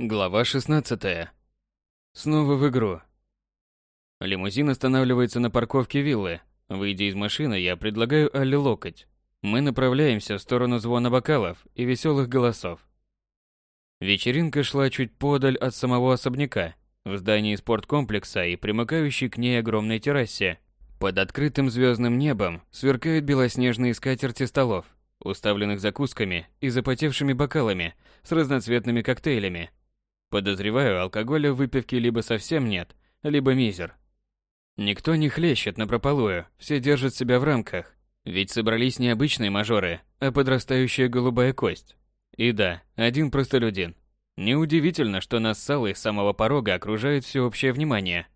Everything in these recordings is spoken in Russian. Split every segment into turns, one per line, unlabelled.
Глава 16. Снова в игру. Лимузин останавливается на парковке виллы. Выйдя из машины, я предлагаю Алле локоть. Мы направляемся в сторону звона бокалов и веселых голосов. Вечеринка шла чуть подаль от самого особняка, в здании спорткомплекса и примыкающей к ней огромной террасе. Под открытым звездным небом сверкают белоснежные скатерти столов, уставленных закусками и запотевшими бокалами с разноцветными коктейлями, Подозреваю, алкоголя в выпивке либо совсем нет, либо мизер. Никто не хлещет напропалую, все держат себя в рамках. Ведь собрались не обычные мажоры, а подрастающая голубая кость. И да, один простолюдин. Неудивительно, что нас с Аллой с самого порога окружает всеобщее внимание.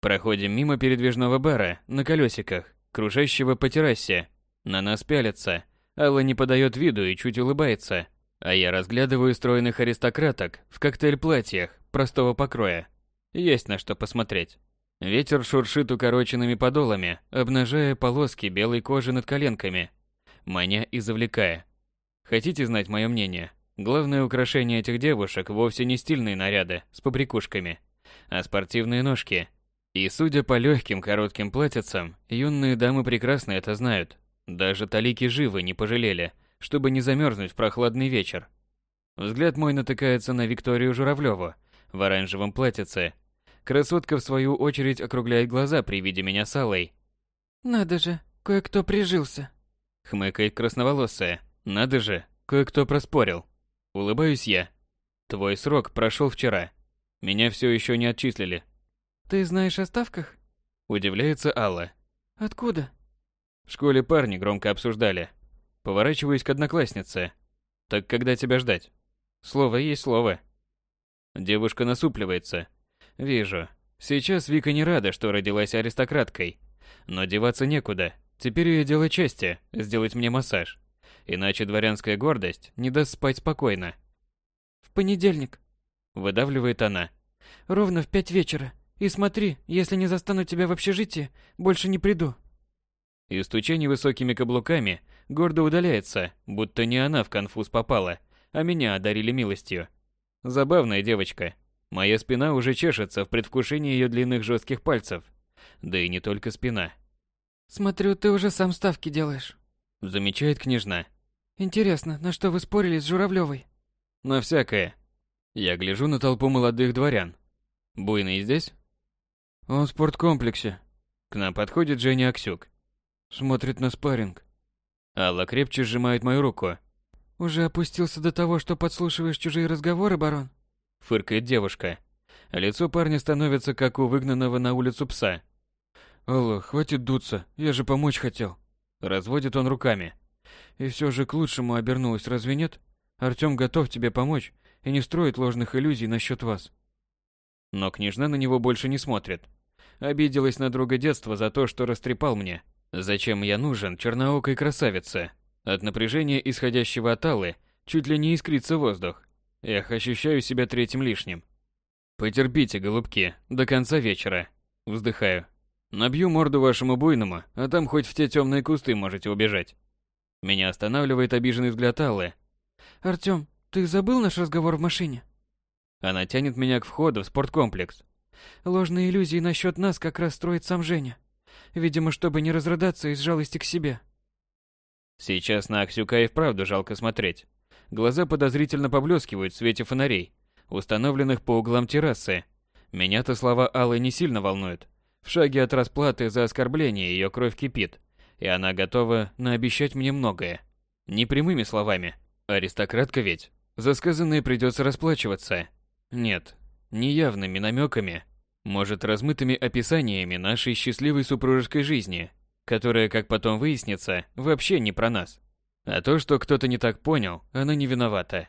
Проходим мимо передвижного бара на колесиках, кружащего по террасе. На нас пялятся. Алла не подает виду и чуть улыбается. А я разглядываю стройных аристократок в коктейль-платьях простого покроя. Есть на что посмотреть. Ветер шуршит укороченными подолами, обнажая полоски белой кожи над коленками, маня и завлекая. Хотите знать мое мнение? Главное украшение этих девушек вовсе не стильные наряды с побрякушками, а спортивные ножки. И судя по легким коротким платьицам, юные дамы прекрасно это знают. Даже талики живы не пожалели – чтобы не замерзнуть в прохладный вечер. Взгляд мой натыкается на Викторию Журавлеву в оранжевом платьице. Красотка, в свою очередь, округляет глаза при виде меня с Аллой.
«Надо же, кое-кто прижился», —
хмыкает красноволосая. «Надо же, кое-кто проспорил». Улыбаюсь я. «Твой срок прошел вчера. Меня все еще не отчислили».
«Ты знаешь о ставках?»
Удивляется Алла.
«Откуда?»
В школе парни громко обсуждали. Поворачиваюсь к однокласснице. Так когда тебя ждать? Слово есть слово. Девушка насупливается. Вижу. Сейчас Вика не рада, что родилась аристократкой. Но деваться некуда. Теперь ее дело чести – сделать мне массаж. Иначе дворянская гордость не даст спать спокойно.
«В понедельник», –
выдавливает она.
«Ровно в пять вечера. И смотри, если не застану тебя в общежитии, больше не приду».
И стуча невысокими каблуками, гордо удаляется, будто не она в конфуз попала, а меня одарили милостью. Забавная девочка. Моя спина уже чешется в предвкушении ее длинных жестких пальцев. Да и не только спина.
«Смотрю, ты уже сам ставки делаешь», —
замечает княжна.
«Интересно, на что вы спорили с Журавлевой?»
«На всякое». Я гляжу на толпу молодых дворян. Буйный здесь?
Он в спорткомплексе.
К нам подходит Женя Аксюк.
Смотрит на спарринг.
Алла крепче сжимает мою руку.
«Уже опустился до того, что подслушиваешь чужие разговоры, барон?»
Фыркает девушка. Лицо парня становится, как у выгнанного на улицу пса.
«Алла, хватит дуться, я же помочь хотел».
Разводит он руками.
«И все же к лучшему обернулось, разве нет? Артем готов тебе помочь и не строит ложных иллюзий насчет вас».
Но княжна на него больше не смотрит. Обиделась на друга детства за то, что растрепал мне. Зачем я нужен черноокой красавице? От напряжения, исходящего от Аллы, чуть ли не искрится воздух. Эх, ощущаю себя третьим лишним. Потерпите, голубки, до конца вечера. Вздыхаю. Набью морду вашему буйному, а там хоть в те темные кусты можете убежать. Меня останавливает обиженный взгляд Аллы.
Артём, ты забыл наш разговор в машине?
Она тянет меня к входу в спорткомплекс.
Ложные иллюзии насчет нас как раз строит сам Женя. Видимо, чтобы не разрыдаться из жалости к себе.
Сейчас на Аксюка и вправду жалко смотреть. Глаза подозрительно поблескивают в свете фонарей, установленных по углам террасы. Меня-то слова Аллы не сильно волнуют. В шаге от расплаты за оскорбление ее кровь кипит, и она готова наобещать мне многое. Не прямыми словами. Аристократка ведь. За сказанное придется расплачиваться. Нет, неявными намеками, может, размытыми описаниями нашей счастливой супружеской жизни, которая, как потом выяснится, вообще не про нас. А то, что кто-то не так понял, она не виновата.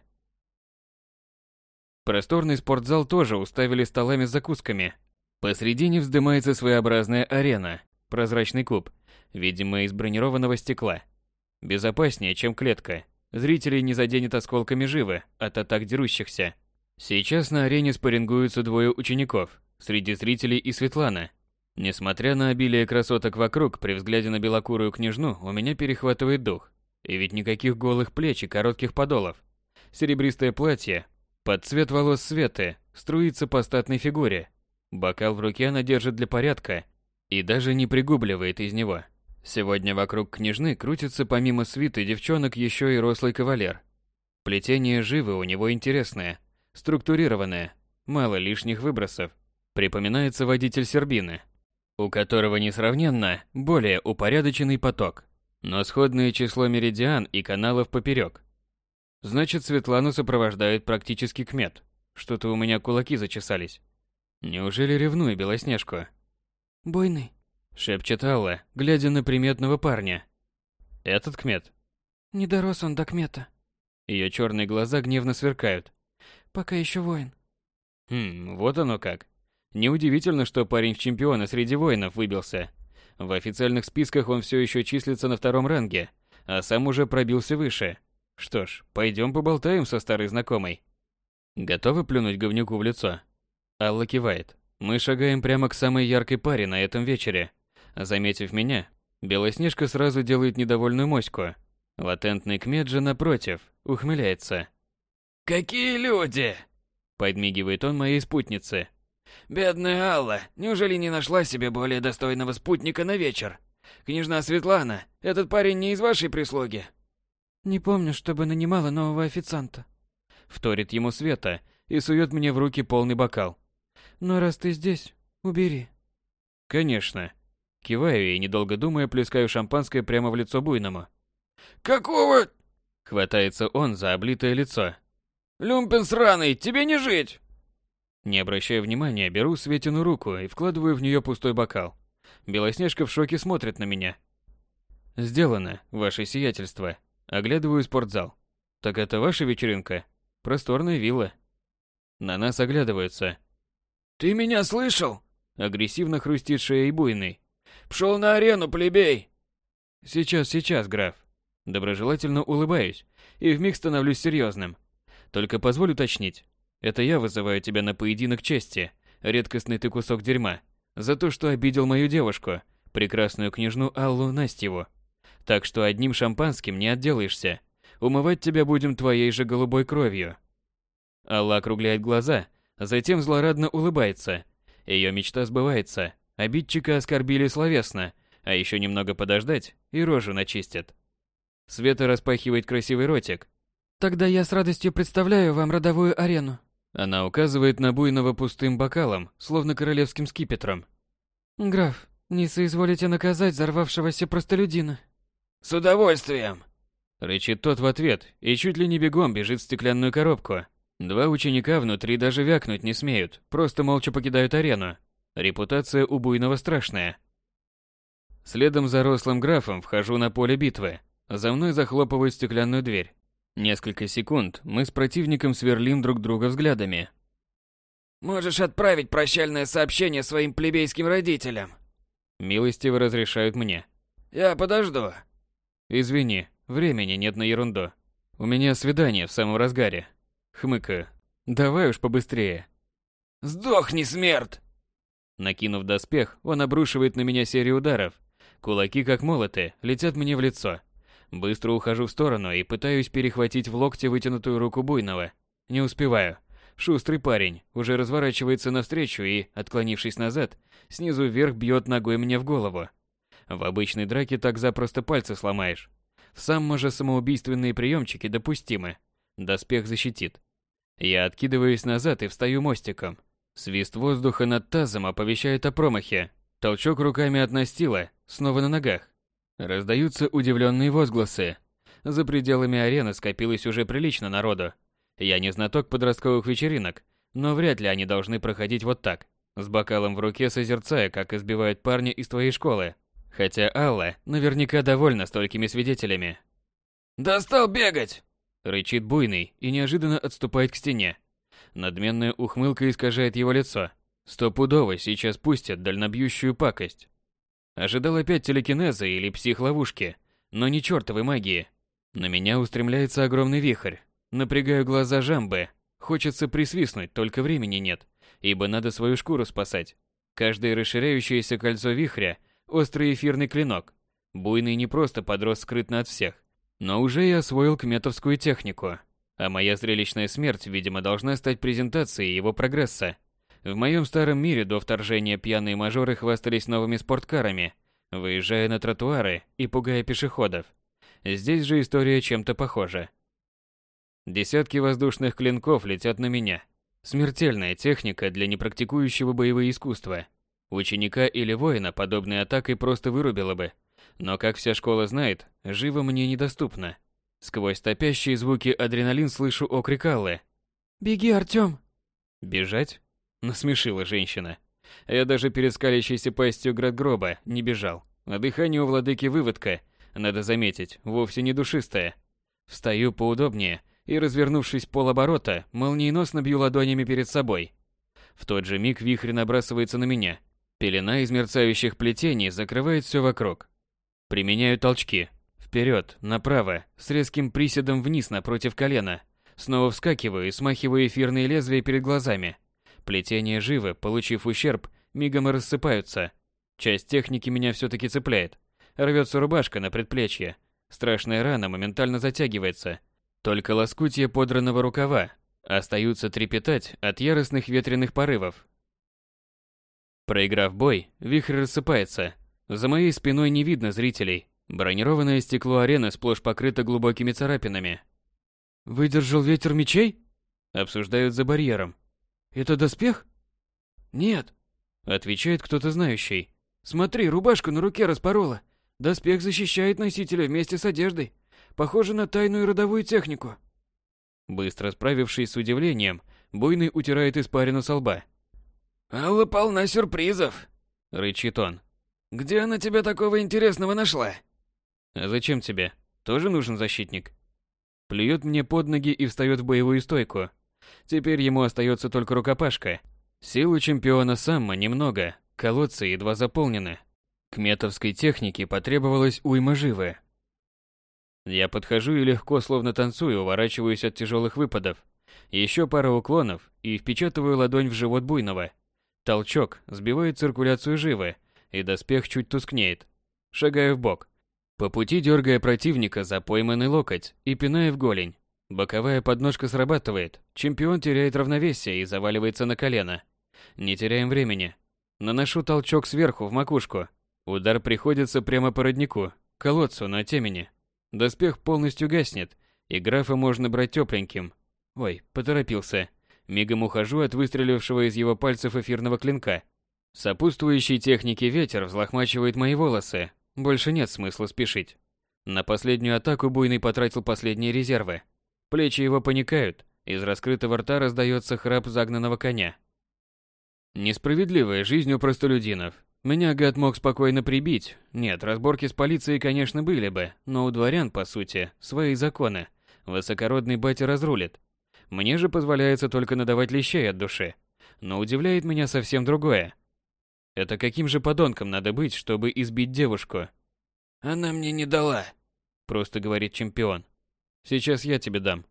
Просторный спортзал тоже уставили столами с закусками. Посредине вздымается своеобразная арена, прозрачный куб, видимо, из бронированного стекла. Безопаснее, чем клетка. Зрителей не заденет осколками живы от атак дерущихся. Сейчас на арене спаррингуются двое учеников, Среди зрителей и Светлана. Несмотря на обилие красоток вокруг, при взгляде на белокурую княжну у меня перехватывает дух. И ведь никаких голых плеч и коротких подолов. Серебристое платье, Под цвет волос Светы струится по статной фигуре. Бокал в руке она держит для порядка и даже не пригубливает из него. Сегодня вокруг княжны крутится помимо свиты девчонок еще и рослый кавалер. Плетение живы у него интересное, структурированное, мало лишних выбросов. Припоминается водитель Сербины, у которого несравненно более упорядоченный поток, но сходное число меридиан и каналов поперек. Значит, Светлану сопровождает практически кмет. Что-то у меня кулаки зачесались. Неужели ревную Белоснежку?
«Бойный», —
шепчет Алла, глядя на приметного парня. «Этот кмет?»
«Не дорос он до кмета».
Ее черные глаза гневно сверкают.
«Пока еще воин».
Хм, вот оно как. Неудивительно, что парень в чемпиона среди воинов выбился. В официальных списках он все еще числится на втором ранге, а сам уже пробился выше. Что ж, пойдем поболтаем со старой знакомой. Готовы плюнуть говнюку в лицо? Алла кивает. Мы шагаем прямо к самой яркой паре на этом вечере. Заметив меня, Белоснежка сразу делает недовольную моську. Латентный кмет же, напротив, ухмыляется.
«Какие люди!» – подмигивает он моей спутнице. Бедная Алла, неужели не нашла себе более достойного спутника на вечер? Княжна Светлана, этот парень не из вашей прислуги?
Не помню, чтобы нанимала нового официанта.
Вторит ему Света и сует мне в руки полный бокал.
Но раз ты здесь, убери.
Конечно. Киваю и, недолго думая, плескаю шампанское прямо в лицо буйному.
Какого?
Хватается он за облитое лицо.
Люмпен сраный, тебе не жить!
Не обращая внимания, беру Светину руку и вкладываю в нее пустой бокал. Белоснежка в шоке смотрит на меня. «Сделано, ваше сиятельство». Оглядываю спортзал. «Так это ваша вечеринка? Просторная вилла». На нас оглядываются.
«Ты меня слышал?»
Агрессивно хрустит шеей буйный.
«Пшел на арену, плебей!»
«Сейчас, сейчас, граф». Доброжелательно улыбаюсь и вмиг становлюсь серьезным. Только позволь уточнить, это я вызываю тебя на поединок чести, редкостный ты кусок дерьма, за то, что обидел мою девушку, прекрасную княжну Аллу Настеву. Так что одним шампанским не отделаешься. Умывать тебя будем твоей же голубой кровью. Алла округляет глаза, затем злорадно улыбается. Ее мечта сбывается. Обидчика оскорбили словесно, а еще немного подождать и рожу начистят. Света распахивает красивый ротик.
Тогда я с радостью представляю вам родовую арену.
Она указывает на буйного пустым бокалом, словно королевским скипетром.
«Граф, не соизволите наказать взорвавшегося простолюдина?»
«С удовольствием!»
Рычит тот в ответ и чуть ли не бегом бежит в стеклянную коробку. Два ученика внутри даже вякнуть не смеют, просто молча покидают арену. Репутация у буйного страшная. Следом за рослым графом вхожу на поле битвы. За мной захлопывают стеклянную дверь. Несколько секунд мы с противником сверлим друг друга взглядами.
«Можешь отправить прощальное сообщение своим плебейским родителям».
Милостиво разрешают мне.
«Я подожду».
«Извини, времени нет на ерунду. У меня свидание в самом разгаре». Хмыкаю. «Давай уж побыстрее».
«Сдохни, смерть!»
Накинув доспех, он обрушивает на меня серию ударов. Кулаки, как молоты, летят мне в лицо. Быстро ухожу в сторону и пытаюсь перехватить в локте вытянутую руку буйного. Не успеваю. Шустрый парень уже разворачивается навстречу и, отклонившись назад, снизу вверх бьет ногой мне в голову. В обычной драке так запросто пальцы сломаешь. В самом же самоубийственные приемчики допустимы. Доспех защитит. Я откидываюсь назад и встаю мостиком. Свист воздуха над тазом оповещает о промахе. Толчок руками от настила, снова на ногах. Раздаются удивленные возгласы. За пределами арены скопилось уже прилично народу. Я не знаток подростковых вечеринок, но вряд ли они должны проходить вот так, с бокалом в руке созерцая, как избивают парня из твоей школы. Хотя Алла наверняка довольна столькими свидетелями.
«Достал бегать!»
Рычит буйный и неожиданно отступает к стене. Надменная ухмылка искажает его лицо. Стопудово сейчас пустят дальнобьющую пакость. Ожидал опять телекинеза или психловушки, но не чертовой магии. На меня устремляется огромный вихрь. Напрягаю глаза жамбы. Хочется присвистнуть, только времени нет, ибо надо свою шкуру спасать. Каждое расширяющееся кольцо вихря – острый эфирный клинок. Буйный не просто подрос скрытно от всех, но уже и освоил кметовскую технику. А моя зрелищная смерть, видимо, должна стать презентацией его прогресса. В моем старом мире до вторжения пьяные мажоры хвастались новыми спорткарами, выезжая на тротуары и пугая пешеходов. Здесь же история чем-то похожа. Десятки воздушных клинков летят на меня. Смертельная техника для непрактикующего боевые искусства. Ученика или воина подобной атакой просто вырубила бы. Но, как вся школа знает, живо мне недоступно. Сквозь топящие звуки адреналин слышу окрик Аллы.
«Беги, Артём!»
«Бежать?» Насмешила женщина. Я даже перед скалящейся пастью градгроба не бежал. А дыхание у владыки выводка, надо заметить, вовсе не душистое. Встаю поудобнее и, развернувшись полоборота, молниеносно бью ладонями перед собой. В тот же миг вихрь набрасывается на меня. Пелена из мерцающих плетений закрывает все вокруг. Применяю толчки. Вперед, направо, с резким приседом вниз напротив колена. Снова вскакиваю и смахиваю эфирные лезвия перед глазами. Плетения живы, получив ущерб, мигом рассыпаются. Часть техники меня все-таки цепляет. Рвется рубашка на предплечье. Страшная рана моментально затягивается. Только лоскутья подранного рукава остаются трепетать от яростных ветреных порывов. Проиграв бой, вихрь рассыпается. За моей спиной не видно зрителей. Бронированное стекло арены сплошь покрыто глубокими царапинами.
«Выдержал ветер мечей?»
Обсуждают за барьером.
«Это доспех?»
«Нет», — отвечает кто-то знающий.
«Смотри, рубашку на руке распорола. Доспех защищает носителя вместе с одеждой. Похоже на тайную родовую технику».
Быстро справившись с удивлением, Буйный утирает испарину со лба.
«Алла полна сюрпризов», —
рычит он.
«Где она тебя такого интересного нашла?»
«А зачем тебе? Тоже нужен защитник?» Плюет мне под ноги и встает в боевую стойку. Теперь ему остается только рукопашка. Сил у чемпиона Самма немного, колодцы едва заполнены. К метовской технике потребовалось уйма живы. Я подхожу и легко, словно танцую, уворачиваюсь от тяжелых выпадов. Еще пара уклонов и впечатываю ладонь в живот буйного. Толчок сбивает циркуляцию живы, и доспех чуть тускнеет. Шагаю в бок, по пути дергая противника за пойманный локоть и пиная в голень. Боковая подножка срабатывает, чемпион теряет равновесие и заваливается на колено. Не теряем времени. Наношу толчок сверху в макушку. Удар приходится прямо по роднику, колодцу на темени. Доспех полностью гаснет, и графа можно брать тепленьким. Ой, поторопился. Мигом ухожу от выстрелившего из его пальцев эфирного клинка. Сопутствующий технике ветер взлохмачивает мои волосы. Больше нет смысла спешить. На последнюю атаку Буйный потратил последние резервы. Плечи его паникают, из раскрытого рта раздается храп загнанного коня. Несправедливая жизнь у простолюдинов. Меня гад мог спокойно прибить. Нет, разборки с полицией, конечно, были бы, но у дворян, по сути, свои законы. Высокородный батя разрулит. Мне же позволяется только надавать лещей от души. Но удивляет меня совсем другое. Это каким же подонком надо быть, чтобы избить девушку?
Она мне не дала,
просто говорит чемпион. Сейчас я тебе дам.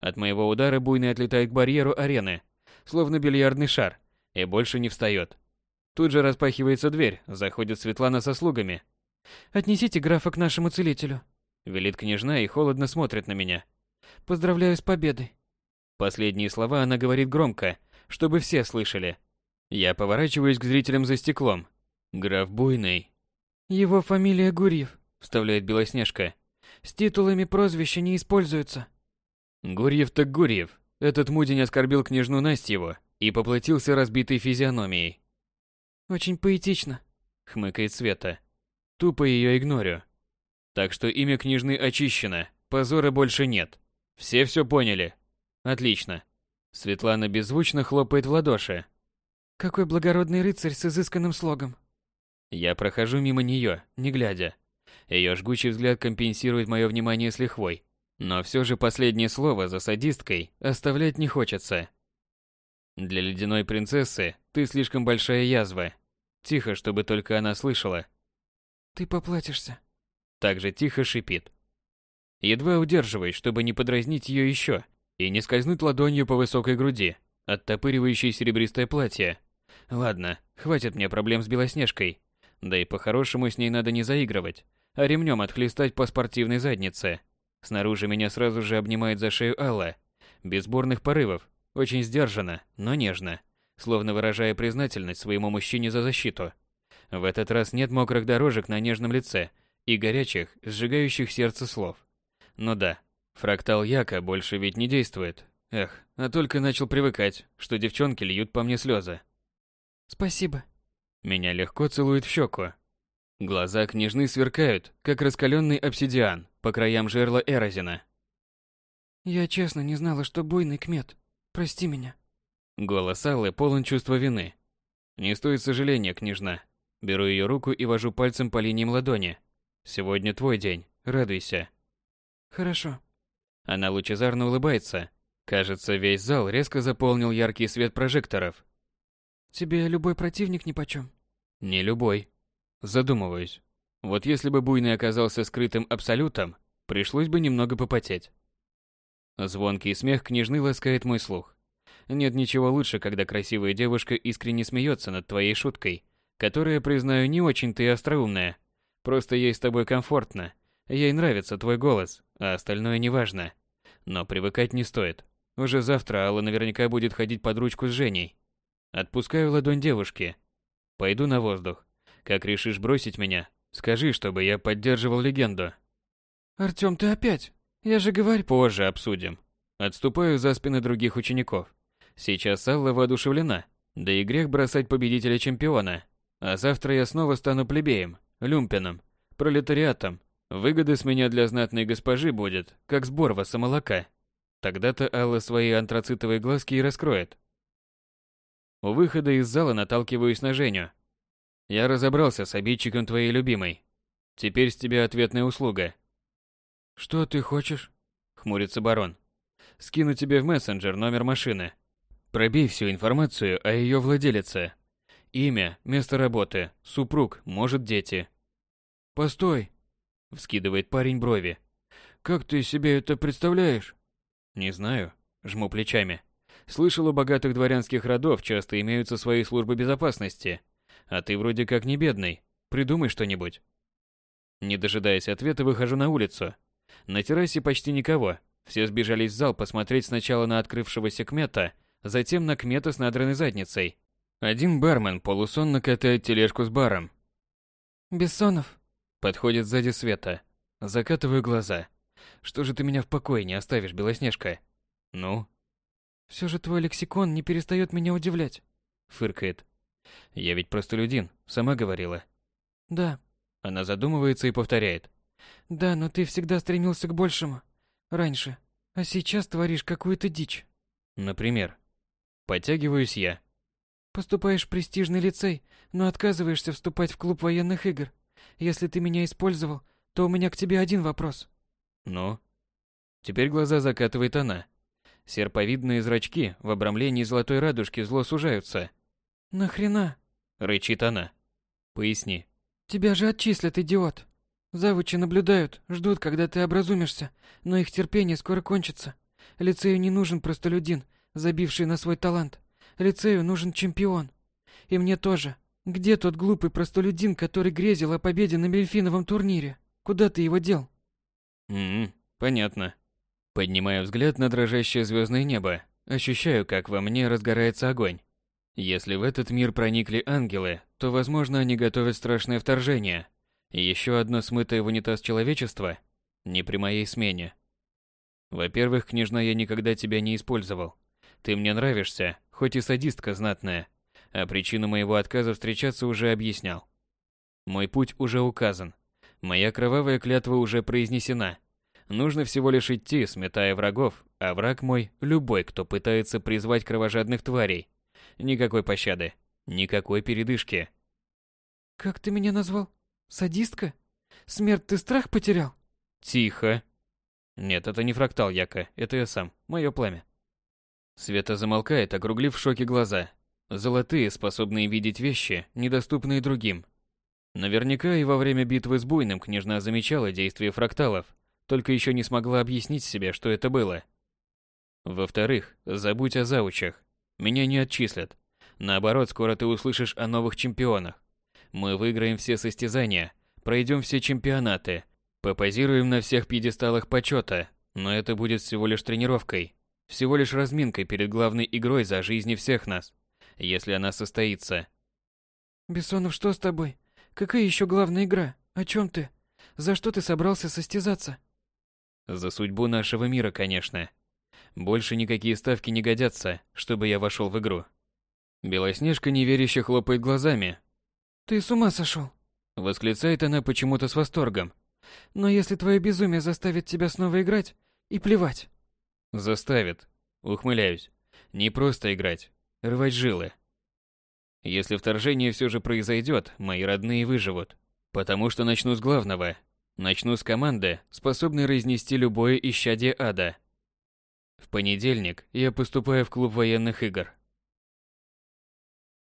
От моего удара буйный отлетает к барьеру арены, словно бильярдный шар, и больше не встает. Тут же распахивается дверь, заходит Светлана со слугами.
«Отнесите графа к нашему целителю», —
велит княжна и холодно смотрит на меня.
«Поздравляю с победой».
Последние слова она говорит громко, чтобы все слышали. Я поворачиваюсь к зрителям за стеклом. Граф Буйный.
«Его фамилия Гурьев», —
вставляет Белоснежка.
С титулами прозвища не используются.
Гурьев так Гурьев. Этот мудень оскорбил княжну Настьеву и поплатился разбитой физиономией.
Очень поэтично,
хмыкает Света. Тупо ее игнорю. Так что имя княжны очищено, позора больше нет. Все все поняли? Отлично. Светлана беззвучно хлопает в ладоши.
Какой благородный рыцарь с изысканным слогом.
Я прохожу мимо нее, не глядя. Ее жгучий взгляд компенсирует мое внимание с лихвой. Но все же последнее слово за садисткой оставлять не хочется. Для ледяной принцессы ты слишком большая язва. Тихо, чтобы только она слышала.
Ты поплатишься.
Так же тихо шипит. Едва удерживаюсь, чтобы не подразнить ее еще и не скользнуть ладонью по высокой груди, оттопыривающей серебристое платье. Ладно, хватит мне проблем с Белоснежкой. Да и по-хорошему с ней надо не заигрывать а ремнем отхлестать по спортивной заднице. Снаружи меня сразу же обнимает за шею Алла. Без бурных порывов, очень сдержанно, но нежно, словно выражая признательность своему мужчине за защиту. В этот раз нет мокрых дорожек на нежном лице и горячих, сжигающих сердце слов. Ну да, фрактал Яка больше ведь не действует. Эх, а только начал привыкать, что девчонки льют по мне слезы.
Спасибо.
Меня легко целуют в щеку. Глаза княжны сверкают, как раскаленный обсидиан по краям жерла Эрозина.
Я честно не знала, что буйный кмет. Прости меня.
Голос Аллы полон чувства вины. Не стоит сожаления, княжна. Беру ее руку и вожу пальцем по линиям ладони. Сегодня твой день. Радуйся.
Хорошо.
Она лучезарно улыбается. Кажется, весь зал резко заполнил яркий свет прожекторов.
Тебе любой противник нипочем?
Не любой. Задумываюсь. Вот если бы буйный оказался скрытым абсолютом, пришлось бы немного попотеть. Звонкий смех княжны ласкает мой слух. Нет ничего лучше, когда красивая девушка искренне смеется над твоей шуткой, которая, признаю, не очень-то и остроумная. Просто ей с тобой комфортно. Ей нравится твой голос, а остальное неважно. Но привыкать не стоит. Уже завтра Алла наверняка будет ходить под ручку с Женей. Отпускаю ладонь девушки. Пойду на воздух. Как решишь бросить меня, скажи, чтобы я поддерживал легенду.
Артём, ты опять? Я же говорю...
Позже обсудим. Отступаю за спины других учеников. Сейчас Алла воодушевлена. Да и грех бросать победителя чемпиона. А завтра я снова стану плебеем, люмпином, пролетариатом. Выгоды с меня для знатной госпожи будет, как сбор вас молока. Тогда-то Алла свои антрацитовые глазки и раскроет. У выхода из зала наталкиваюсь на Женю. Я разобрался с обидчиком твоей любимой. Теперь с тебя ответная услуга.
Что ты хочешь?
Хмурится барон. Скину тебе в мессенджер номер машины. Пробей всю информацию о ее владелице. Имя, место работы, супруг, может, дети.
Постой.
Вскидывает парень брови.
Как ты себе это представляешь?
Не знаю. Жму плечами. Слышал, у богатых дворянских родов часто имеются свои службы безопасности. А ты вроде как не бедный. Придумай что-нибудь. Не дожидаясь ответа, выхожу на улицу. На террасе почти никого. Все сбежались в зал посмотреть сначала на открывшегося кмета, затем на кмета с надранной задницей. Один бармен полусонно катает тележку с баром.
Бессонов.
Подходит сзади Света. Закатываю глаза. Что же ты меня в покое не оставишь, Белоснежка? Ну?
Все же твой лексикон не перестает меня удивлять.
Фыркает. Я ведь простолюдин, сама говорила.
Да.
Она задумывается и повторяет.
Да, но ты всегда стремился к большему. Раньше. А сейчас творишь какую-то дичь.
Например. Подтягиваюсь я.
Поступаешь в престижный лицей, но отказываешься вступать в клуб военных игр. Если ты меня использовал, то у меня к тебе один вопрос.
Ну? Теперь глаза закатывает она. Серповидные зрачки в обрамлении золотой радужки зло сужаются.
Нахрена?
Рычит она. Поясни.
Тебя же отчислят, идиот. Завучи наблюдают, ждут, когда ты образумишься, но их терпение скоро кончится. Лицею не нужен простолюдин, забивший на свой талант. Лицею нужен чемпион. И мне тоже. Где тот глупый простолюдин, который грезил о победе на Мельфиновом турнире? Куда ты его дел?
Ммм, понятно. Поднимаю взгляд на дрожащее звездное небо, ощущаю, как во мне разгорается огонь. Если в этот мир проникли ангелы, то, возможно, они готовят страшное вторжение. И еще одно смытое в унитаз человечество не при моей смене. Во-первых, княжна, я никогда тебя не использовал. Ты мне нравишься, хоть и садистка знатная, а причину моего отказа встречаться уже объяснял. Мой путь уже указан. Моя кровавая клятва уже произнесена. Нужно всего лишь идти, сметая врагов, а враг мой – любой, кто пытается призвать кровожадных тварей. Никакой пощады, никакой передышки.
Как ты меня назвал? Садистка? Смерть ты страх потерял?
Тихо. Нет, это не фрактал Яка, это я сам, мое пламя. Света замолкает, округлив в шоке глаза. Золотые, способные видеть вещи, недоступные другим. Наверняка и во время битвы с Буйным княжна замечала действия фракталов, только еще не смогла объяснить себе, что это было. Во-вторых, забудь о заучах. Меня не отчислят. Наоборот, скоро ты услышишь о новых чемпионах. Мы выиграем все состязания, пройдем все чемпионаты. Попозируем на всех пьедесталах почета, но это будет всего лишь тренировкой, всего лишь разминкой перед главной игрой за жизни всех нас, если она состоится.
Бессонов, что с тобой? Какая еще главная игра? О чем ты? За что ты собрался состязаться?
За судьбу нашего мира, конечно. Больше никакие ставки не годятся, чтобы я вошел в игру. Белоснежка неверяще хлопает глазами.
Ты с ума сошел?
Восклицает она почему-то с восторгом.
Но если твое безумие заставит тебя снова играть, и плевать.
Заставит. Ухмыляюсь. Не просто играть. Рвать жилы. Если вторжение все же произойдет, мои родные выживут. Потому что начну с главного. Начну с команды, способной разнести любое исчадие ада. В понедельник я поступаю в клуб военных игр.